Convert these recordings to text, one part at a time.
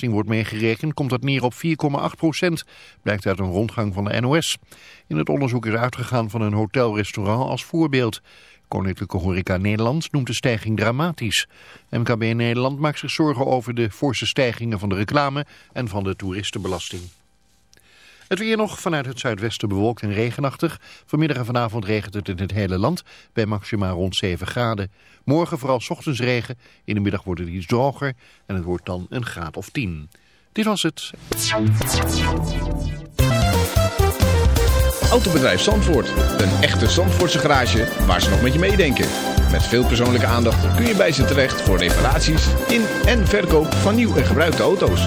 wordt meegerekend, komt dat neer op 4,8 procent, blijkt uit een rondgang van de NOS. In het onderzoek is uitgegaan van een hotelrestaurant als voorbeeld. Koninklijke Horeca Nederland noemt de stijging dramatisch. MKB Nederland maakt zich zorgen over de forse stijgingen van de reclame en van de toeristenbelasting. Het weer nog vanuit het zuidwesten bewolkt en regenachtig. Vanmiddag en vanavond regent het in het hele land bij maxima rond 7 graden. Morgen vooral ochtends regen. In de middag wordt het iets droger en het wordt dan een graad of 10. Dit was het. Autobedrijf Zandvoort. Een echte Zandvoortse garage waar ze nog met je meedenken. Met veel persoonlijke aandacht kun je bij ze terecht voor reparaties in en verkoop van nieuw en gebruikte auto's.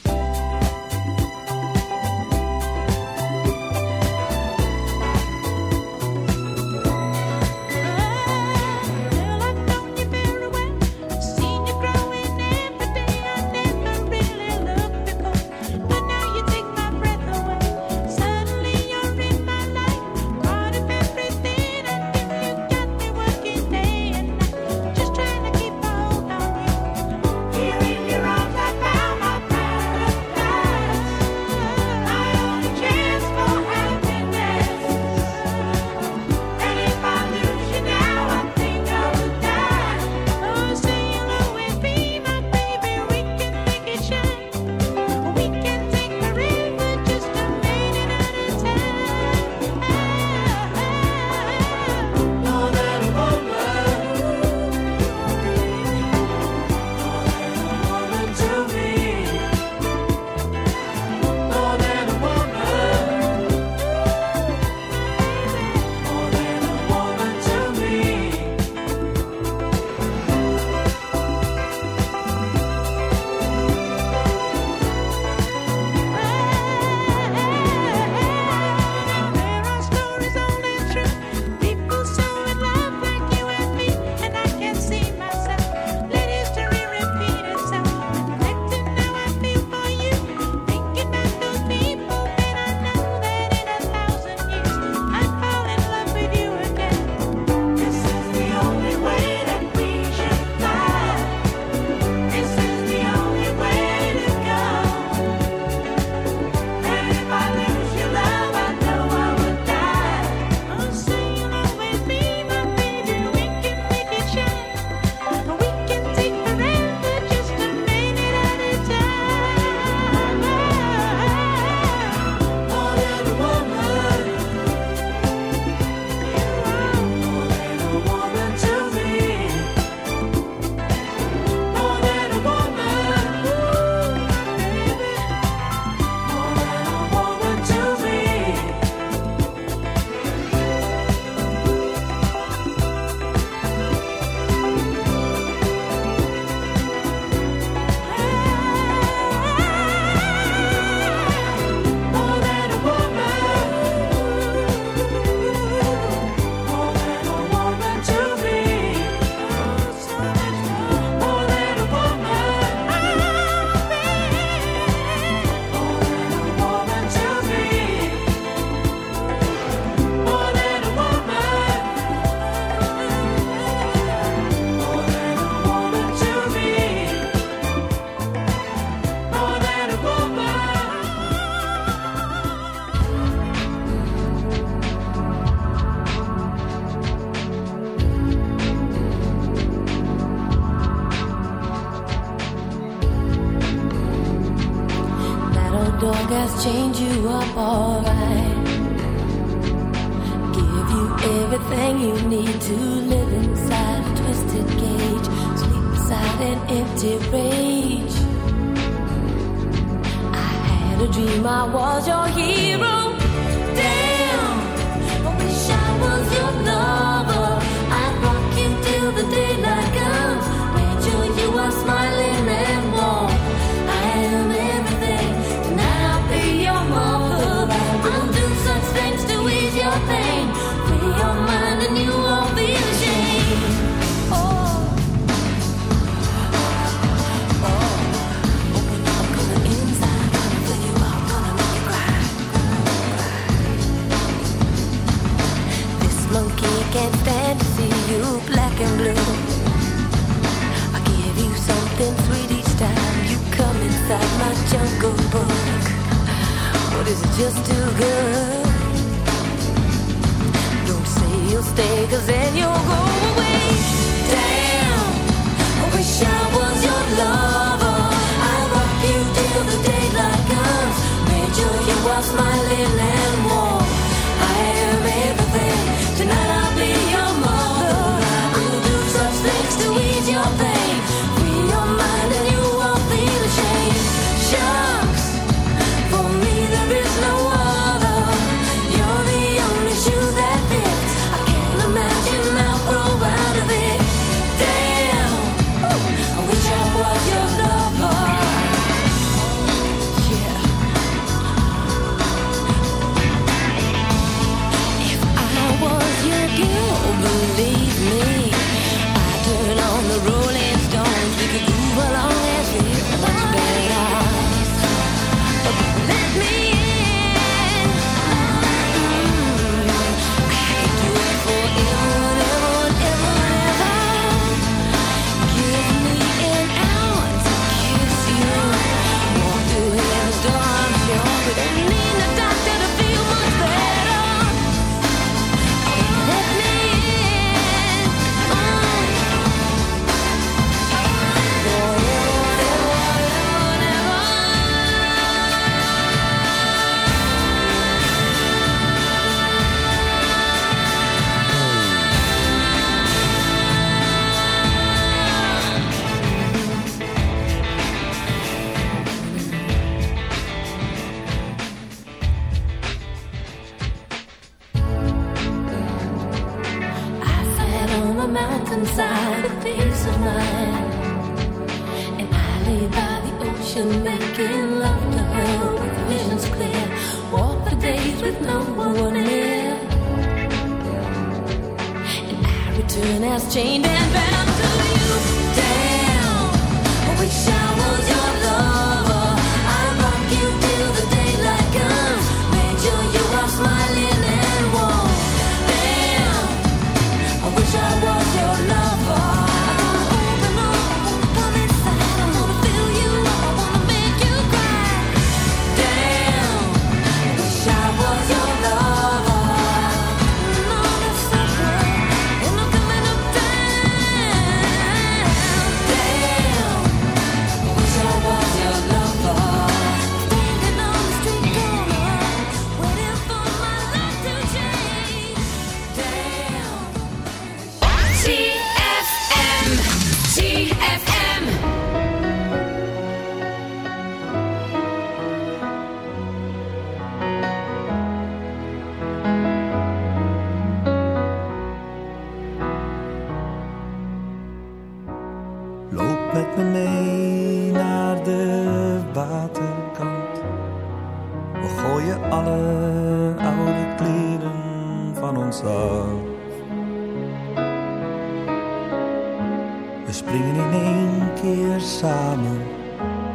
We springen in één keer samen,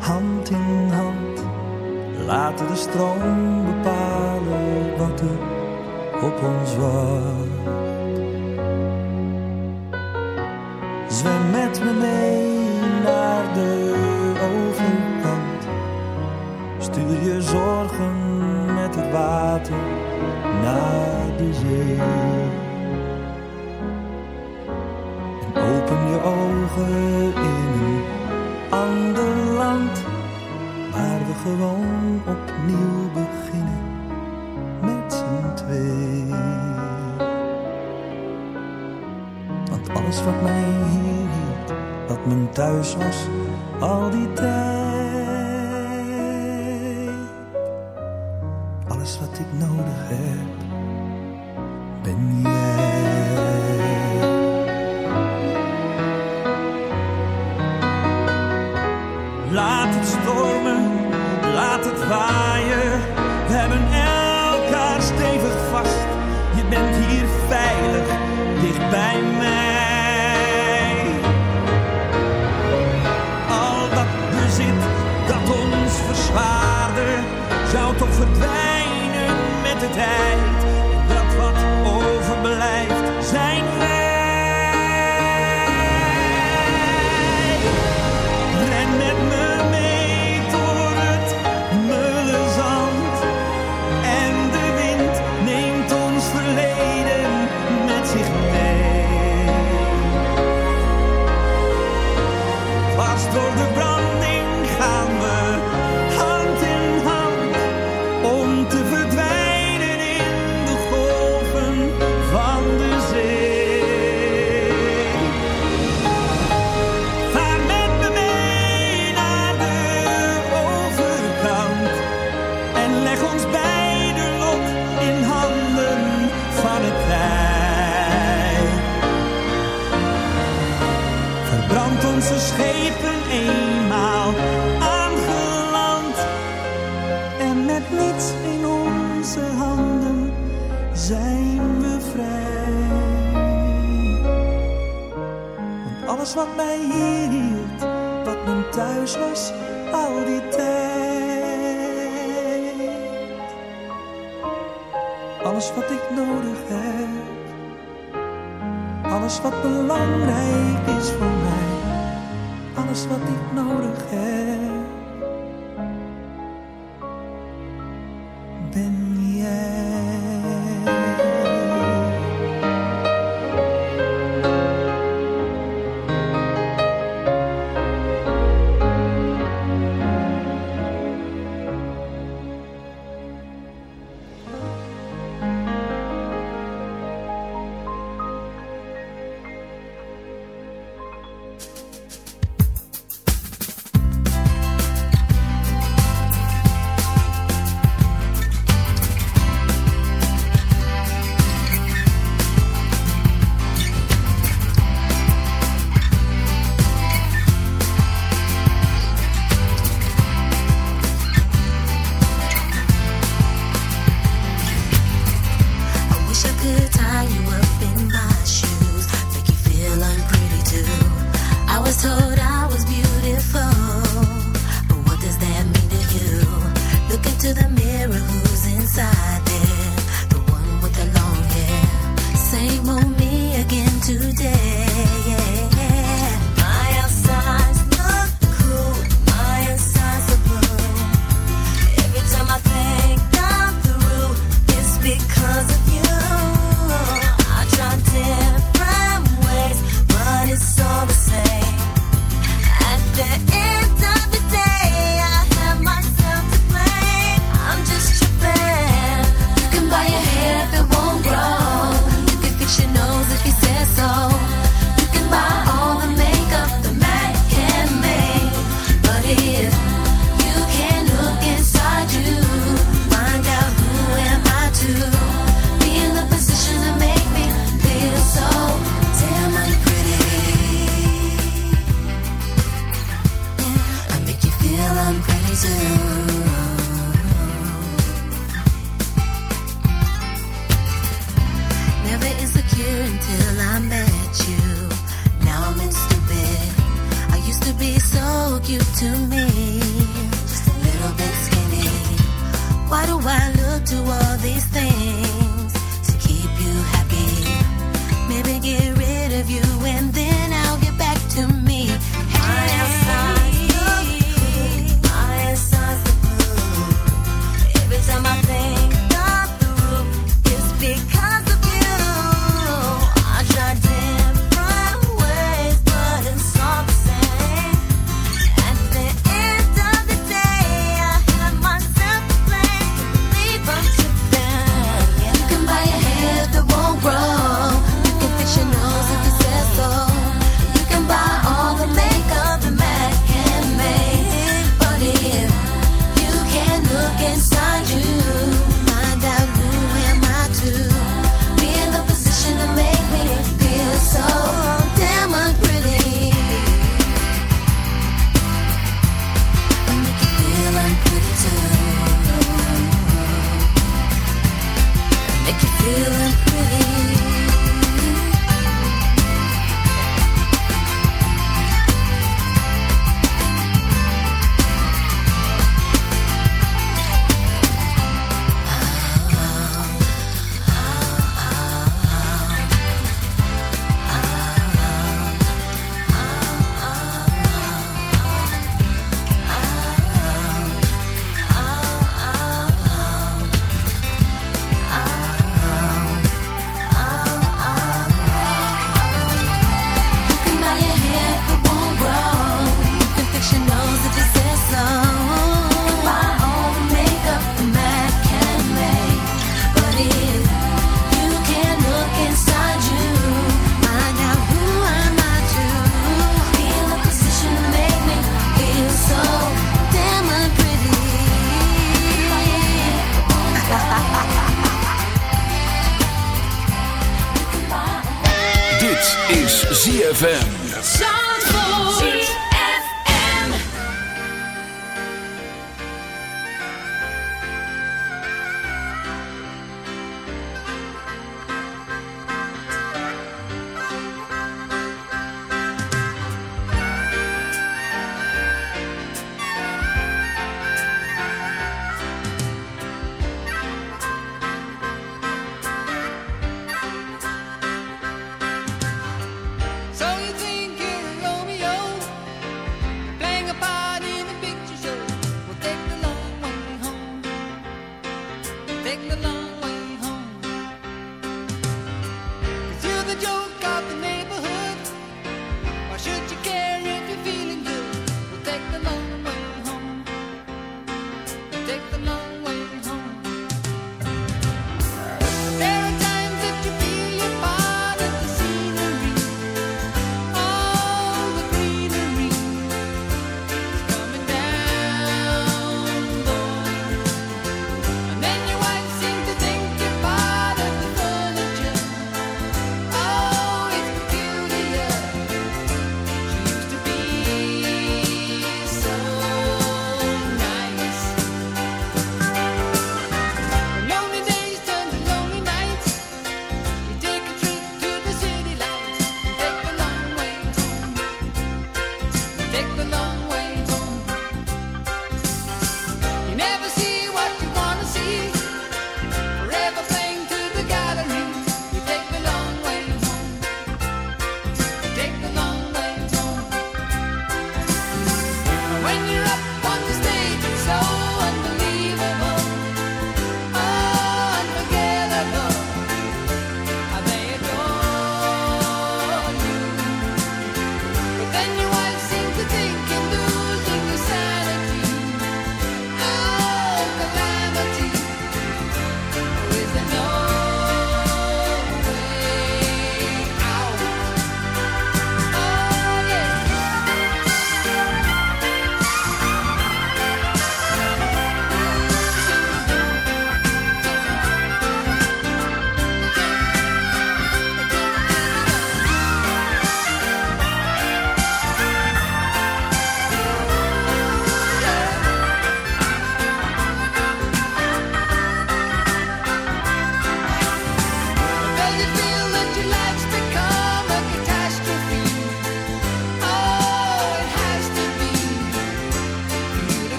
hand in hand. Laten de stroom bepalen wat er op ons wacht. Zwem met me mee naar de overkant. Stuur je zorgen met het water naar de zee. ogen in een ander land, waar we gewoon opnieuw beginnen met z'n tweeën. Want alles wat mij hier hield, wat mijn thuis was, al die tijd.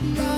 Bye.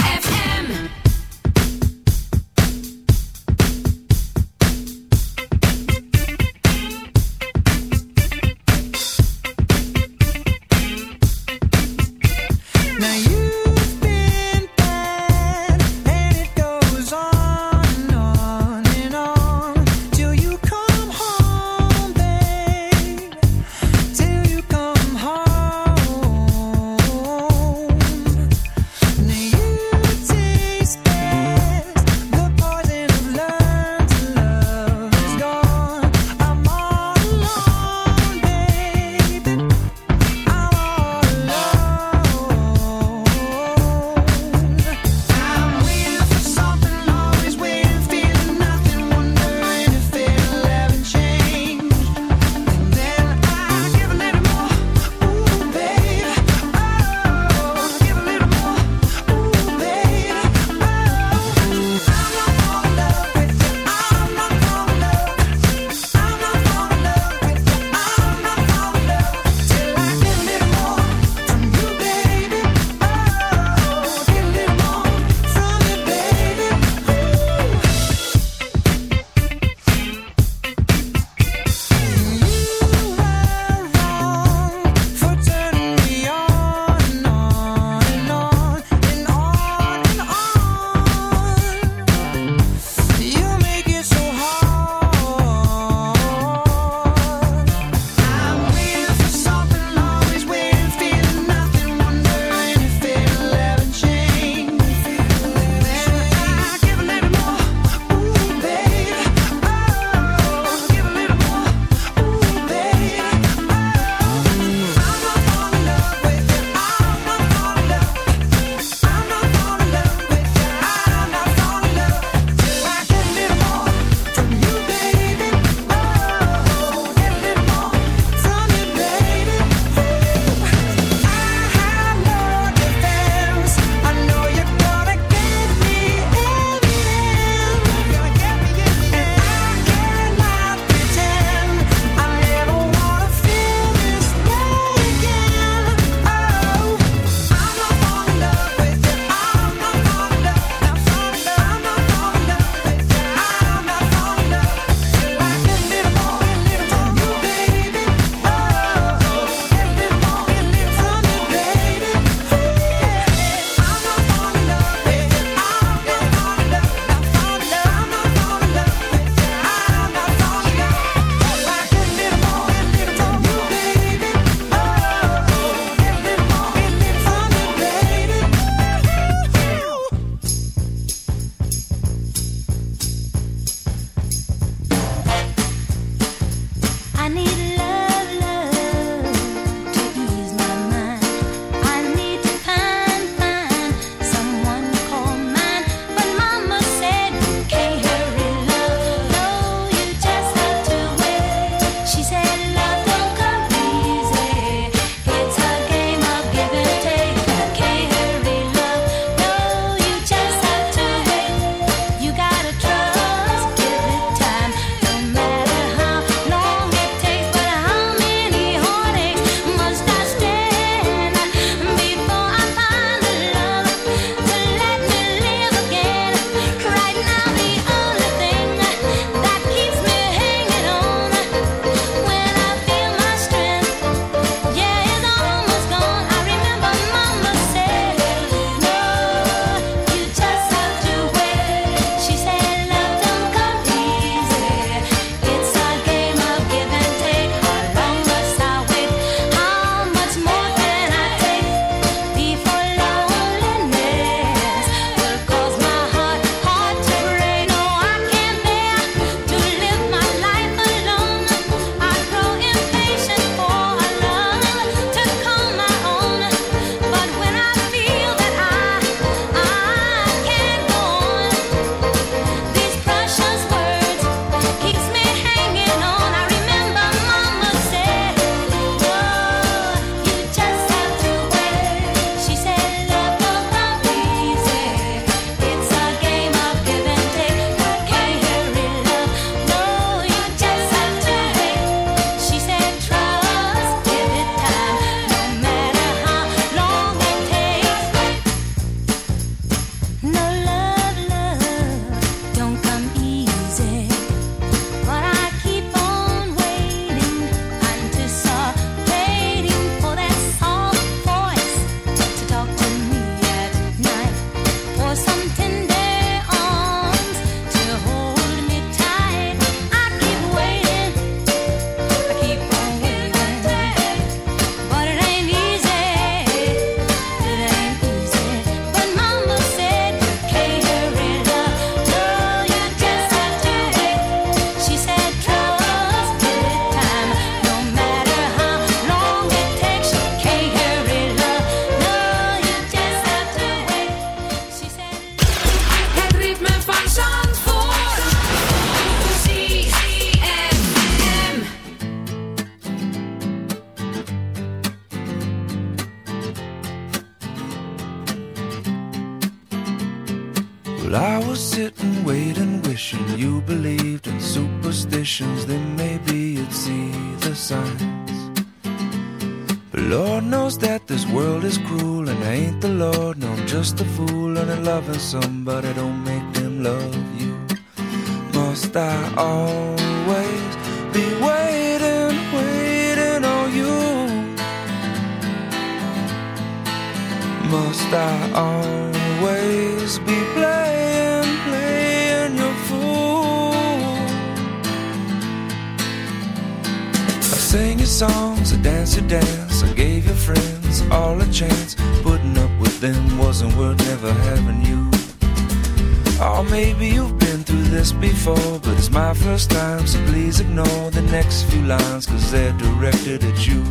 directed at you.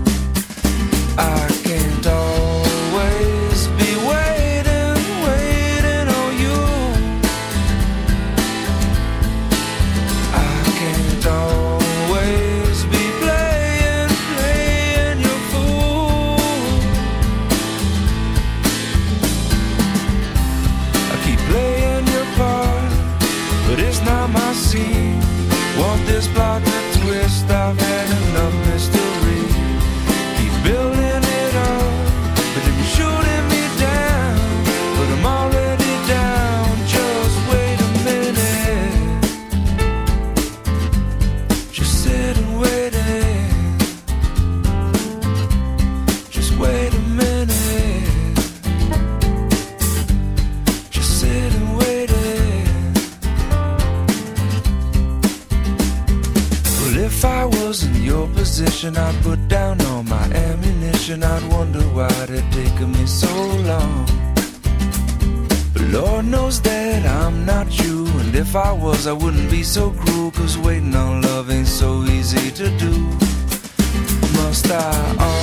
I can't talk. and I'd wonder why it had taken me so long. But Lord knows that I'm not you, and if I was, I wouldn't be so cruel, cause waiting on love ain't so easy to do. Must I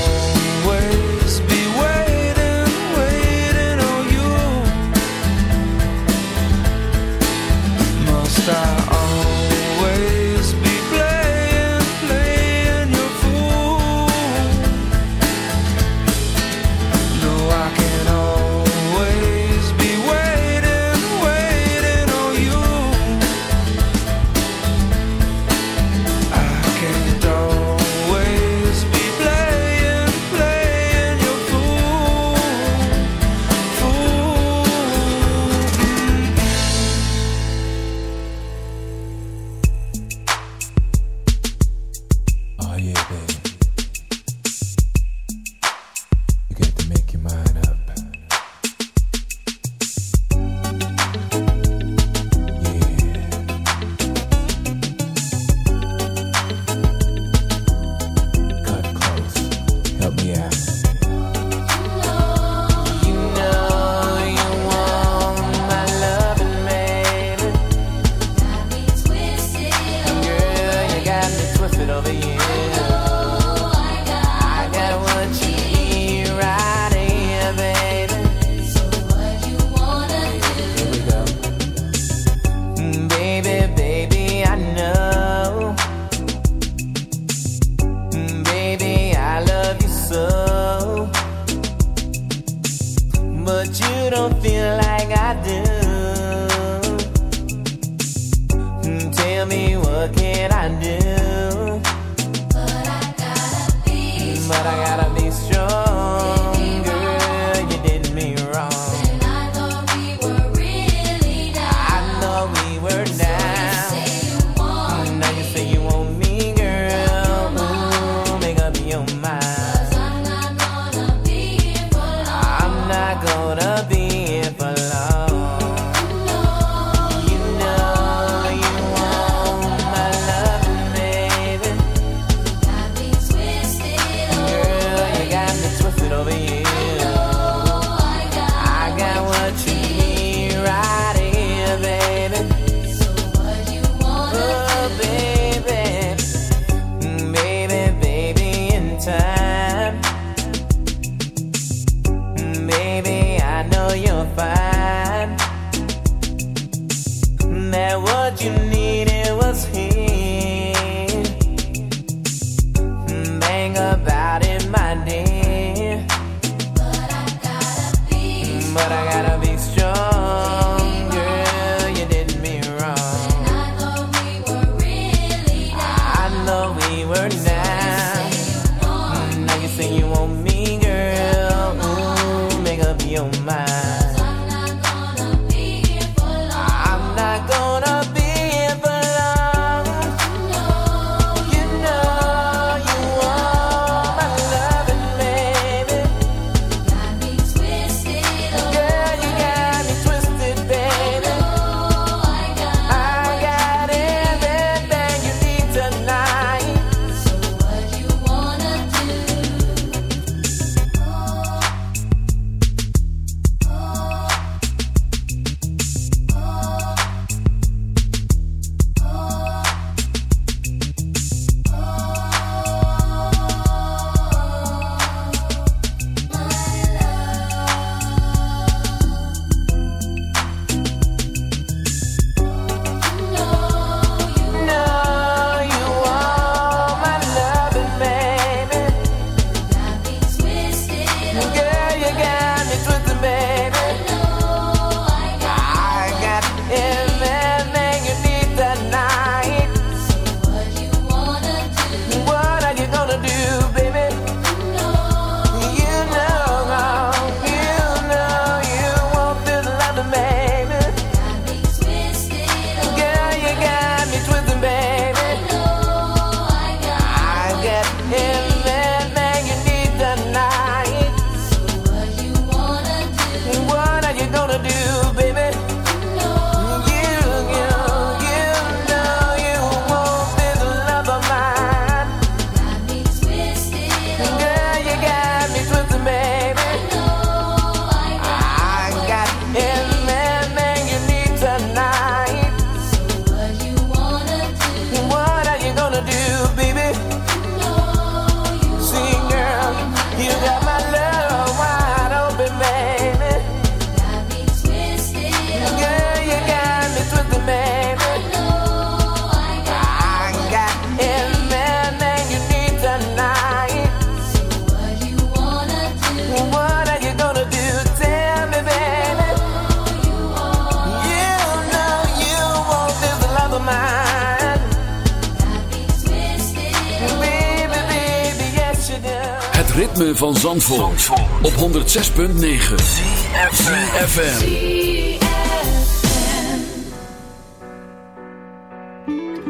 van Zandvoort, op 106.9 CFFM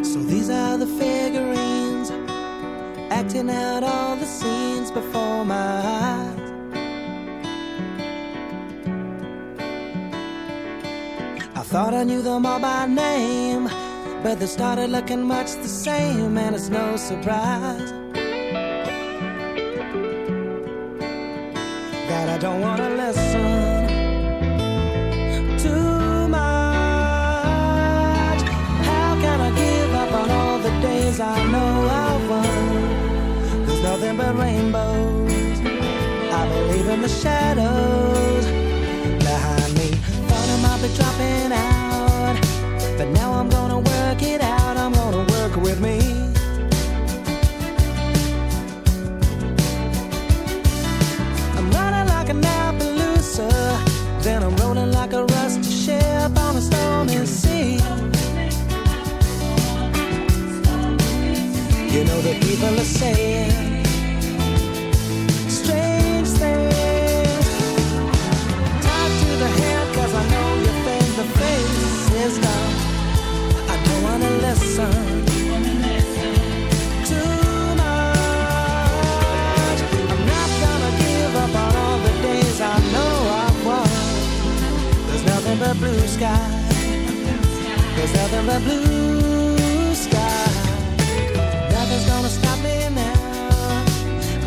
So these are the figurines acting out all the scenes before my eyes. I thought I knew them all by name, but they started looking much the same, and it's no surprise Don't want to listen too much. How can I give up on all the days I know I won? There's nothing but rainbows. I believe in the shadows behind me. Thought I might be dropping out, but now I'm gonna work it out. People are saying strange things. To the I know you think the face is dumb. I don't wanna listen. I'm not gonna give up on all the days I know won. There's nothing but blue sky. There's nothing but blue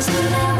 close to love.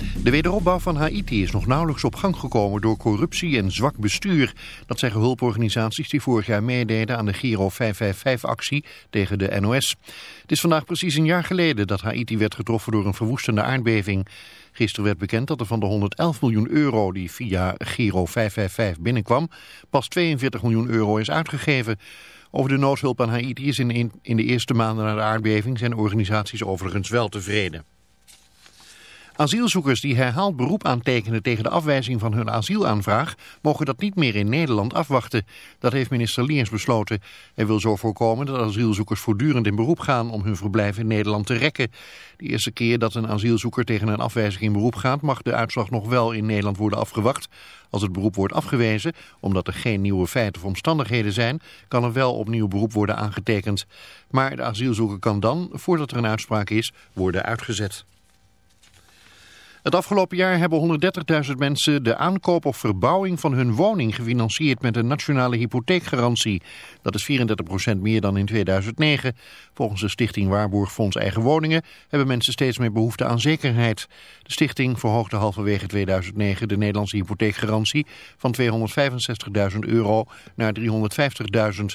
De wederopbouw van Haiti is nog nauwelijks op gang gekomen door corruptie en zwak bestuur. Dat zeggen hulporganisaties die vorig jaar meededen aan de Giro 555-actie tegen de NOS. Het is vandaag precies een jaar geleden dat Haiti werd getroffen door een verwoestende aardbeving. Gisteren werd bekend dat er van de 111 miljoen euro die via Giro 555 binnenkwam, pas 42 miljoen euro is uitgegeven. Over de noodhulp aan Haiti is in, de eerste maanden na de aardbeving zijn organisaties overigens wel tevreden. Asielzoekers die herhaald beroep aantekenen tegen de afwijzing van hun asielaanvraag mogen dat niet meer in Nederland afwachten. Dat heeft minister Liers besloten. Hij wil zo voorkomen dat asielzoekers voortdurend in beroep gaan om hun verblijf in Nederland te rekken. De eerste keer dat een asielzoeker tegen een afwijzing in beroep gaat mag de uitslag nog wel in Nederland worden afgewacht. Als het beroep wordt afgewezen, omdat er geen nieuwe feiten of omstandigheden zijn, kan er wel opnieuw beroep worden aangetekend. Maar de asielzoeker kan dan, voordat er een uitspraak is, worden uitgezet. Het afgelopen jaar hebben 130.000 mensen de aankoop of verbouwing van hun woning gefinancierd met een nationale hypotheekgarantie. Dat is 34% meer dan in 2009. Volgens de stichting Waarborgfonds Eigen Woningen hebben mensen steeds meer behoefte aan zekerheid. De stichting verhoogde halverwege 2009 de Nederlandse hypotheekgarantie van 265.000 euro naar 350.000.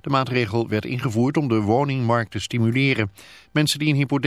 De maatregel werd ingevoerd om de woningmarkt te stimuleren. Mensen die een hypotheek